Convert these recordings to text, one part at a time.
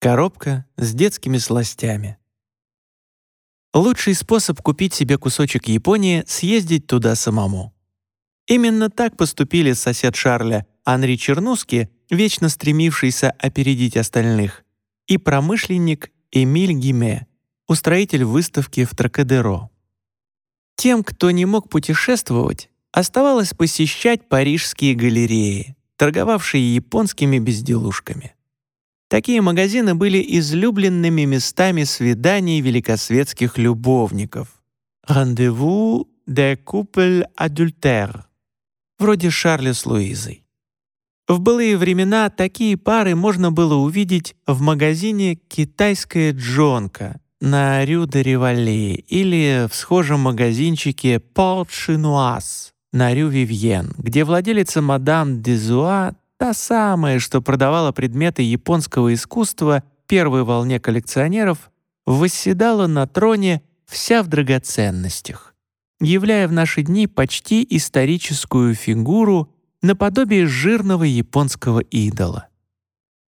Коробка с детскими сластями. Лучший способ купить себе кусочек Японии — съездить туда самому. Именно так поступили сосед Шарля Анри Чернуски, вечно стремившийся опередить остальных, и промышленник Эмиль Гиме, устроитель выставки в Тракадеро. Тем, кто не мог путешествовать, оставалось посещать парижские галереи, торговавшие японскими безделушками. Такие магазины были излюбленными местами свиданий великосветских любовников. «Рандеву де купль адюльтер», вроде Шарля с Луизой. В былые времена такие пары можно было увидеть в магазине «Китайская джонка» на Рю де Ривале или в схожем магазинчике «Порт Шинуаз» на Рю Вивьен, где владелица мадам Дезуа Та самая, что продавала предметы японского искусства первой волне коллекционеров, восседала на троне вся в драгоценностях, являя в наши дни почти историческую фигуру наподобие жирного японского идола.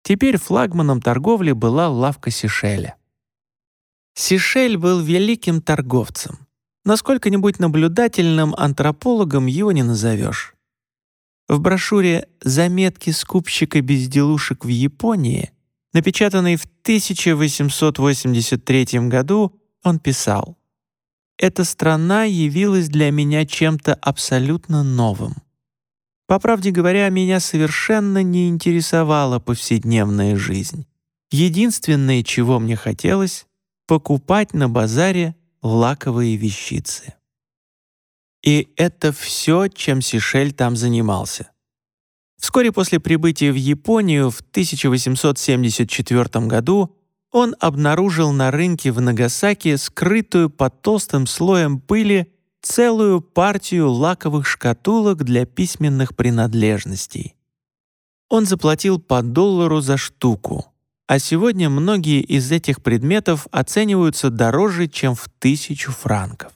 Теперь флагманом торговли была лавка Сишеля. Сишель был великим торговцем. Насколько-нибудь наблюдательным антропологом его не назовешь. В брошюре «Заметки скупщика безделушек в Японии», напечатанной в 1883 году, он писал «Эта страна явилась для меня чем-то абсолютно новым. По правде говоря, меня совершенно не интересовала повседневная жизнь. Единственное, чего мне хотелось — покупать на базаре лаковые вещицы. И это все, чем Сишель там занимался. Вскоре после прибытия в Японию в 1874 году он обнаружил на рынке в Нагасаки скрытую под толстым слоем пыли целую партию лаковых шкатулок для письменных принадлежностей. Он заплатил по доллару за штуку, а сегодня многие из этих предметов оцениваются дороже, чем в тысячу франков.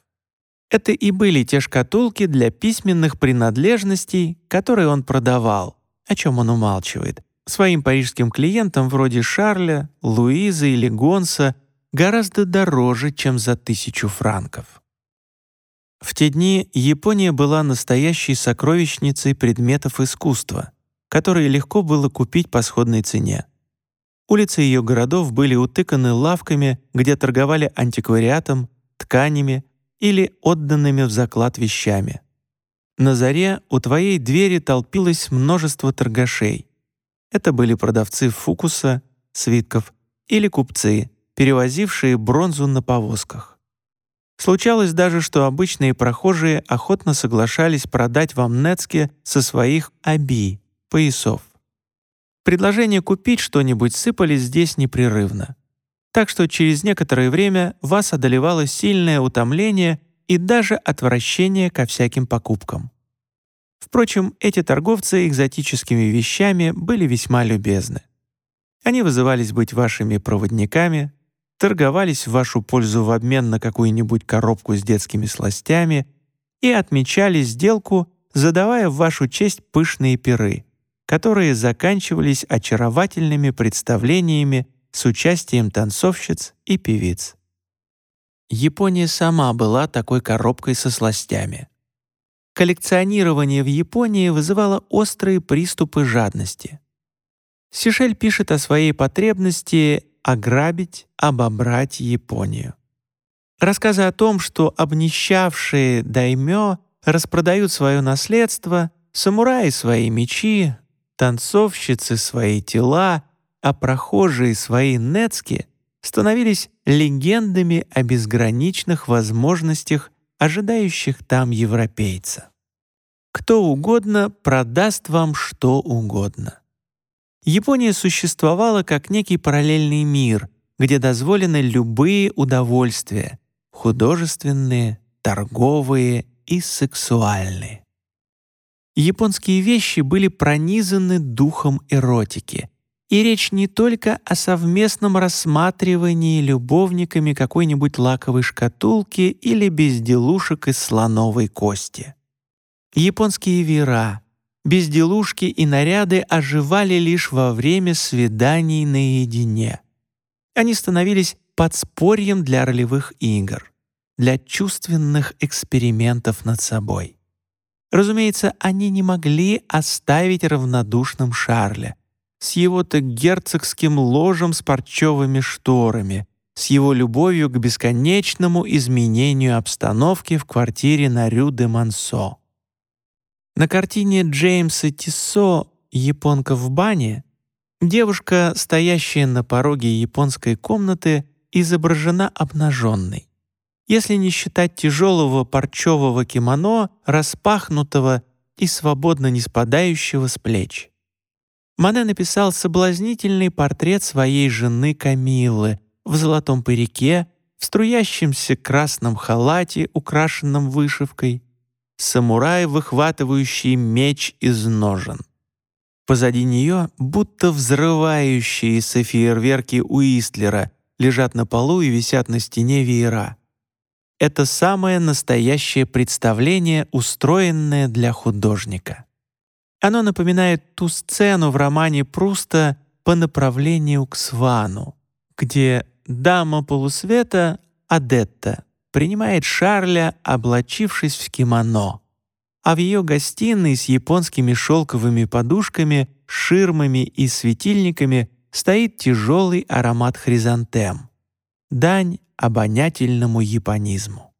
Это и были те шкатулки для письменных принадлежностей, которые он продавал, о чем он умалчивает, своим парижским клиентам вроде Шарля, Луизы или Гонса гораздо дороже, чем за тысячу франков. В те дни Япония была настоящей сокровищницей предметов искусства, которые легко было купить по сходной цене. Улицы ее городов были утыканы лавками, где торговали антиквариатом, тканями, или отданными в заклад вещами. На заре у твоей двери толпилось множество торгашей. Это были продавцы фукуса, свитков или купцы, перевозившие бронзу на повозках. Случалось даже, что обычные прохожие охотно соглашались продать вам нецке со своих аби, поясов. Предложения купить что-нибудь сыпались здесь непрерывно так что через некоторое время вас одолевало сильное утомление и даже отвращение ко всяким покупкам. Впрочем, эти торговцы экзотическими вещами были весьма любезны. Они вызывались быть вашими проводниками, торговались в вашу пользу в обмен на какую-нибудь коробку с детскими сластями и отмечали сделку, задавая в вашу честь пышные пиры, которые заканчивались очаровательными представлениями с участием танцовщиц и певиц. Япония сама была такой коробкой со сластями. Коллекционирование в Японии вызывало острые приступы жадности. Сишель пишет о своей потребности ограбить, обобрать Японию. Рассказы о том, что обнищавшие даймё распродают свое наследство, самураи свои мечи, танцовщицы свои тела а прохожие свои нецки становились легендами о безграничных возможностях, ожидающих там европейца. Кто угодно продаст вам что угодно. Япония существовала как некий параллельный мир, где дозволены любые удовольствия — художественные, торговые и сексуальные. Японские вещи были пронизаны духом эротики, и речь не только о совместном рассматривании любовниками какой-нибудь лаковой шкатулки или безделушек из слоновой кости. Японские веера, безделушки и наряды оживали лишь во время свиданий наедине, Они становились подспорьем для ролевых игр, для чувственных экспериментов над собой. Разумеется, они не могли оставить равнодушным Шарля с его-то герцогским ложем с парчевыми шторами, с его любовью к бесконечному изменению обстановки в квартире на Рю-де-Мансо. На картине Джеймса Тиссо «Японка в бане» девушка, стоящая на пороге японской комнаты, изображена обнаженной если не считать тяжелого парчевого кимоно, распахнутого и свободно не спадающего с плеч. Мане написал соблазнительный портрет своей жены Камиллы в золотом парике, в струящемся красном халате, украшенном вышивкой, самурай, выхватывающий меч из ножен. Позади нее, будто взрывающиеся фейерверки Уистлера, лежат на полу и висят на стене веера это самое настоящее представление, устроенное для художника. Оно напоминает ту сцену в романе Пруста «По направлению к Свану», где дама полусвета Адетта принимает Шарля, облачившись в кимоно, а в ее гостиной с японскими шелковыми подушками, ширмами и светильниками стоит тяжелый аромат хризантем. Дань обонятельному японизму.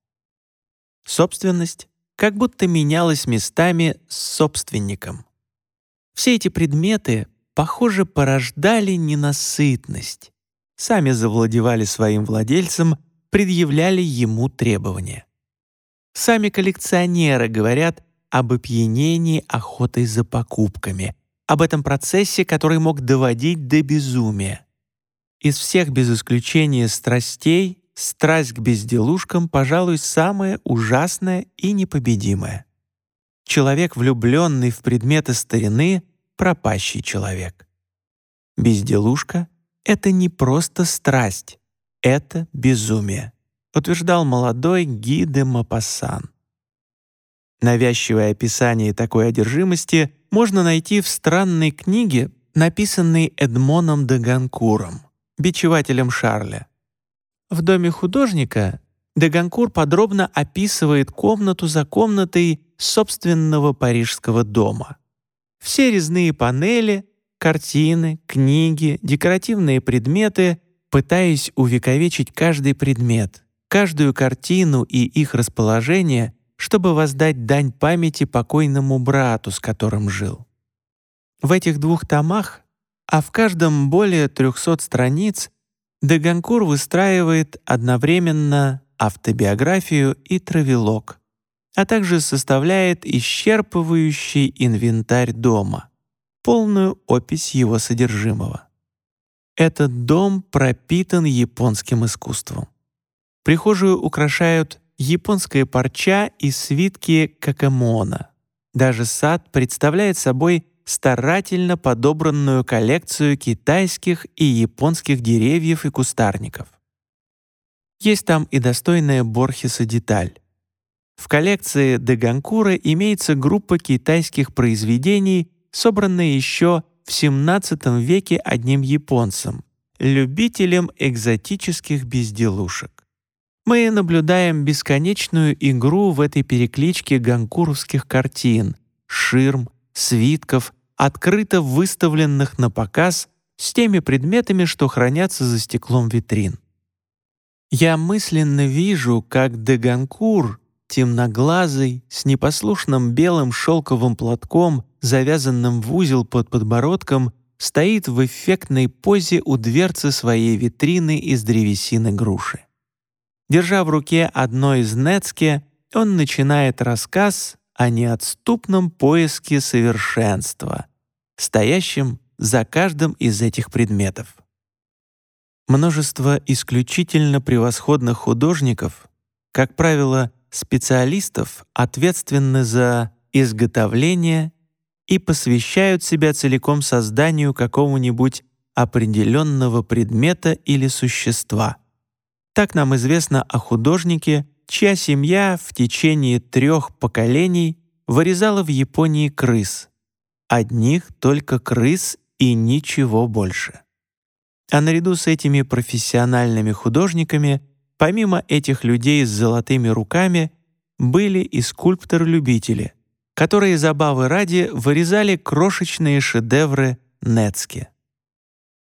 Собственность как будто менялась местами с собственником. Все эти предметы, похоже, порождали ненасытность, сами завладевали своим владельцем, предъявляли ему требования. Сами коллекционеры говорят об опьянении охотой за покупками, об этом процессе, который мог доводить до безумия. Из всех без исключения страстей страсть к безделушкам, пожалуй, самая ужасная и непобедимая. Человек, влюбленный в предметы старины, пропащий человек. Безделушка — это не просто страсть, это безумие, утверждал молодой Ги де Мапассан. Навязчивое описание такой одержимости можно найти в странной книге, написанной Эдмоном де Ганкуром, бичевателем Шарля. В доме художника Деганкур подробно описывает комнату за комнатой собственного парижского дома. Все резные панели, картины, книги, декоративные предметы, пытаясь увековечить каждый предмет, каждую картину и их расположение, чтобы воздать дань памяти покойному брату, с которым жил. В этих двух томах, а в каждом более 300 страниц, Деганкур выстраивает одновременно автобиографию и травелог, а также составляет исчерпывающий инвентарь дома, полную опись его содержимого. Этот дом пропитан японским искусством. Прихожую украшают японская парча и свитки какамона. Даже сад представляет собой старательно подобранную коллекцию китайских и японских деревьев и кустарников. Есть там и достойная Борхеса деталь. В коллекции Деганкура имеется группа китайских произведений, собранная еще в XVII веке одним японцем, любителем экзотических безделушек. Мы наблюдаем бесконечную игру в этой перекличке ганкуровских картин, ширм, свитков, открыто выставленных на показ с теми предметами, что хранятся за стеклом витрин. Я мысленно вижу, как Деганкур, темноглазый, с непослушным белым шелковым платком, завязанным в узел под подбородком, стоит в эффектной позе у дверцы своей витрины из древесины груши. Держа в руке одно из нецке, он начинает рассказ о неотступном поиске совершенства, стоящем за каждым из этих предметов. Множество исключительно превосходных художников, как правило, специалистов, ответственны за изготовление и посвящают себя целиком созданию какого-нибудь определенного предмета или существа. Так нам известно о художнике, чья семья в течение трех поколений вырезала в Японии крыс. Одних только крыс и ничего больше. А наряду с этими профессиональными художниками, помимо этих людей с золотыми руками, были и скульпторы-любители, которые забавы ради вырезали крошечные шедевры Нецки.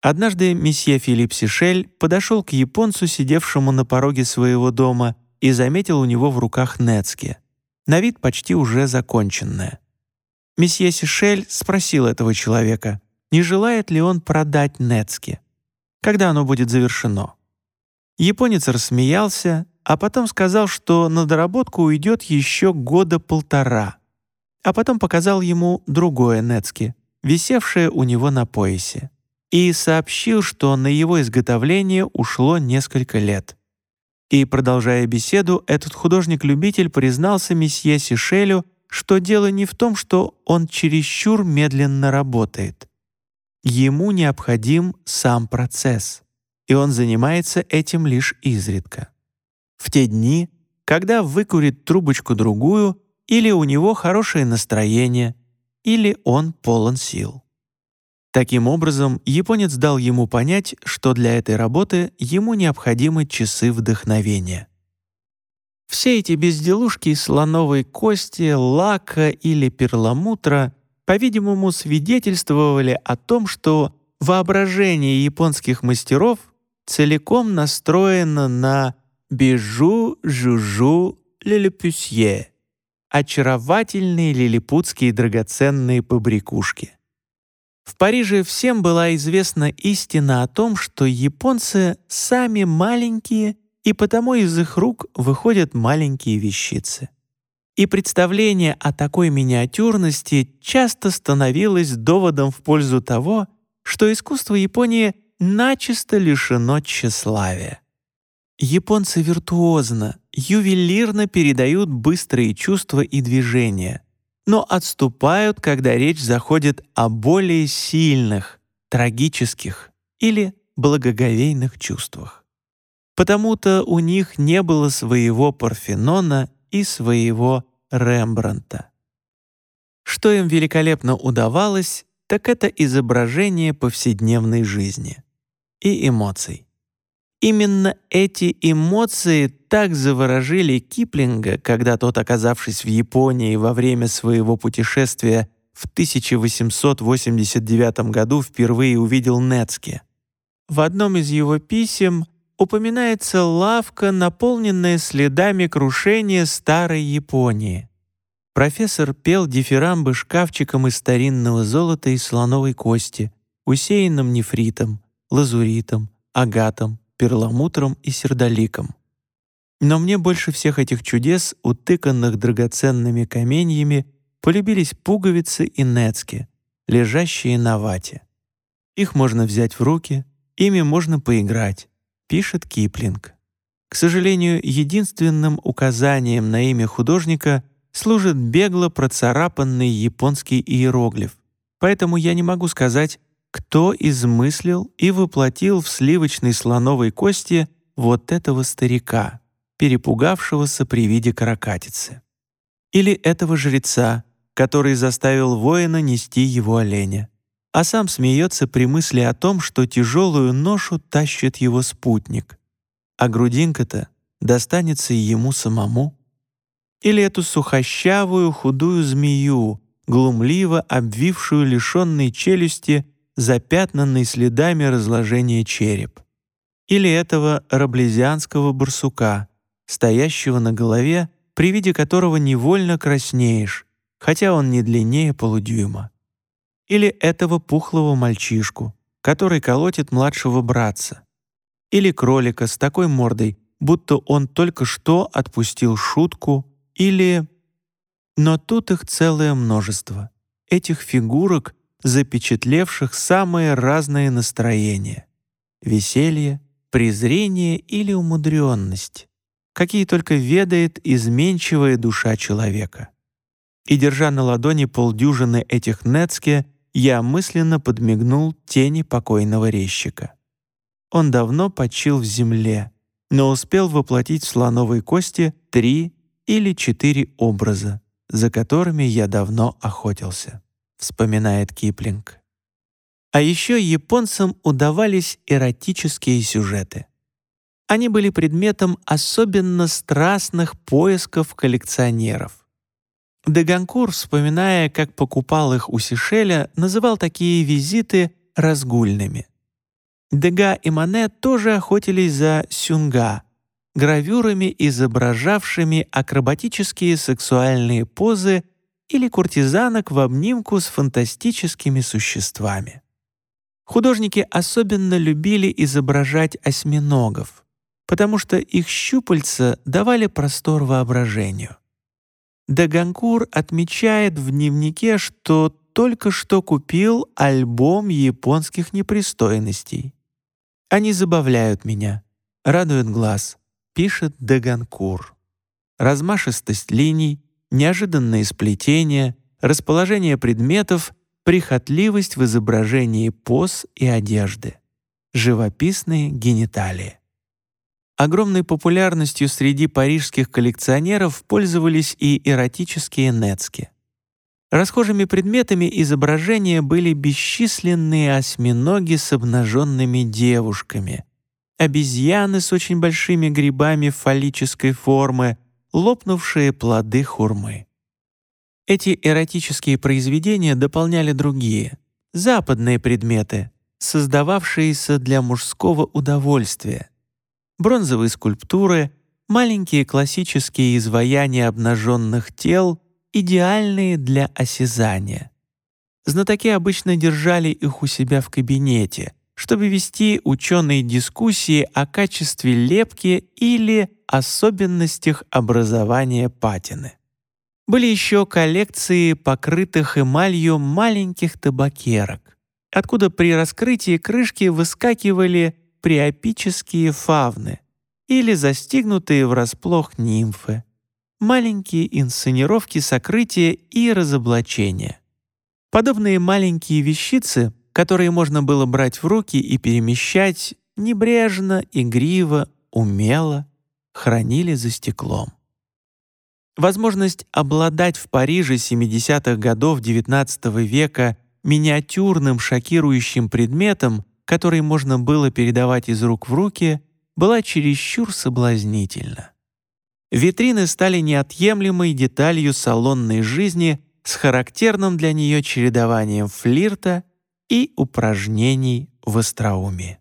Однажды месье Филипп Сишель подошел к японцу, сидевшему на пороге своего дома, и заметил у него в руках Нецки, на вид почти уже законченное. Месье Сишель спросил этого человека, не желает ли он продать Нецки, когда оно будет завершено. Японец рассмеялся, а потом сказал, что на доработку уйдет еще года полтора, а потом показал ему другое Нецки, висевшее у него на поясе, и сообщил, что на его изготовление ушло несколько лет. И, продолжая беседу, этот художник-любитель признался месье Сишелю, что дело не в том, что он чересчур медленно работает. Ему необходим сам процесс, и он занимается этим лишь изредка. В те дни, когда выкурит трубочку-другую, или у него хорошее настроение, или он полон сил. Таким образом, японец дал ему понять, что для этой работы ему необходимы часы вдохновения. Все эти безделушки из слоновой кости, лака или перламутра, по-видимому, свидетельствовали о том, что воображение японских мастеров целиком настроено на «бижу, жужу, лилипюсье» — очаровательные лилипутские драгоценные побрякушки. В Париже всем была известна истина о том, что японцы сами маленькие, и потому из их рук выходят маленькие вещицы. И представление о такой миниатюрности часто становилось доводом в пользу того, что искусство Японии начисто лишено тщеславия. Японцы виртуозно, ювелирно передают быстрые чувства и движения — но отступают, когда речь заходит о более сильных, трагических или благоговейных чувствах. Потому-то у них не было своего Парфенона и своего Рембранта. Что им великолепно удавалось, так это изображение повседневной жизни и эмоций. Именно эти эмоции так заворожили Киплинга, когда тот, оказавшись в Японии во время своего путешествия в 1889 году, впервые увидел Нецки. В одном из его писем упоминается лавка, наполненная следами крушения старой Японии. Профессор пел дифирамбы шкафчиком из старинного золота и слоновой кости, усеянным нефритом, лазуритом, агатом, перламутром и сердоликом. Но мне больше всех этих чудес, утыканных драгоценными каменьями, полюбились пуговицы и нецки, лежащие на вате. Их можно взять в руки, ими можно поиграть, пишет Киплинг. К сожалению, единственным указанием на имя художника служит бегло процарапанный японский иероглиф, поэтому я не могу сказать, кто измыслил и воплотил в сливочной слоновой кости вот этого старика, перепугавшегося при виде каракатицы? Или этого жреца, который заставил воина нести его оленя, а сам смеется при мысли о том, что тяжелую ношу тащит его спутник, а грудинка-то достанется ему самому? Или эту сухощавую худую змею, глумливо обвившую лишенной челюсти запятнанный следами разложения череп. Или этого раблезианского барсука, стоящего на голове, при виде которого невольно краснеешь, хотя он не длиннее полудюйма. Или этого пухлого мальчишку, который колотит младшего братца. Или кролика с такой мордой, будто он только что отпустил шутку, или... Но тут их целое множество. Этих фигурок запечатлевших самые разные настроения — веселье, презрение или умудренность, какие только ведает изменчивая душа человека. И, держа на ладони полдюжины этих нецке, я мысленно подмигнул тени покойного резчика. Он давно почил в земле, но успел воплотить в слоновой кости три или четыре образа, за которыми я давно охотился вспоминает Киплинг. А еще японцам удавались эротические сюжеты. Они были предметом особенно страстных поисков коллекционеров. Деганкур, вспоминая, как покупал их у Сишеля, называл такие визиты разгульными. Дега и Мане тоже охотились за сюнга, гравюрами, изображавшими акробатические сексуальные позы или куртизанок в обнимку с фантастическими существами. Художники особенно любили изображать осьминогов, потому что их щупальца давали простор воображению. Даганкур отмечает в дневнике, что только что купил альбом японских непристойностей. Они забавляют меня, радуют глаз, пишет Даганкур. Размашистость линий, неожиданные сплетения, расположение предметов, прихотливость в изображении поз и одежды, живописные гениталии. Огромной популярностью среди парижских коллекционеров пользовались и эротические нецки. Расхожими предметами изображения были бесчисленные осьминоги с обнаженными девушками, обезьяны с очень большими грибами фаллической формы, лопнувшие плоды хурмы. Эти эротические произведения дополняли другие, западные предметы, создававшиеся для мужского удовольствия. Бронзовые скульптуры, маленькие классические изваяния обнаженных тел, идеальные для осязания. Знатоки обычно держали их у себя в кабинете — чтобы вести ученые дискуссии о качестве лепки или особенностях образования патины. Были еще коллекции покрытых эмалью маленьких табакерок, откуда при раскрытии крышки выскакивали приопические фавны или застигнутые врасплох нимфы, маленькие инсценировки сокрытия и разоблачения. Подобные маленькие вещицы которые можно было брать в руки и перемещать небрежно, игриво, умело, хранили за стеклом. Возможность обладать в Париже 70-х годов XIX века миниатюрным шокирующим предметом, который можно было передавать из рук в руки, была чересчур соблазнительна. Витрины стали неотъемлемой деталью салонной жизни с характерным для нее чередованием флирта и упражнений в остроумии.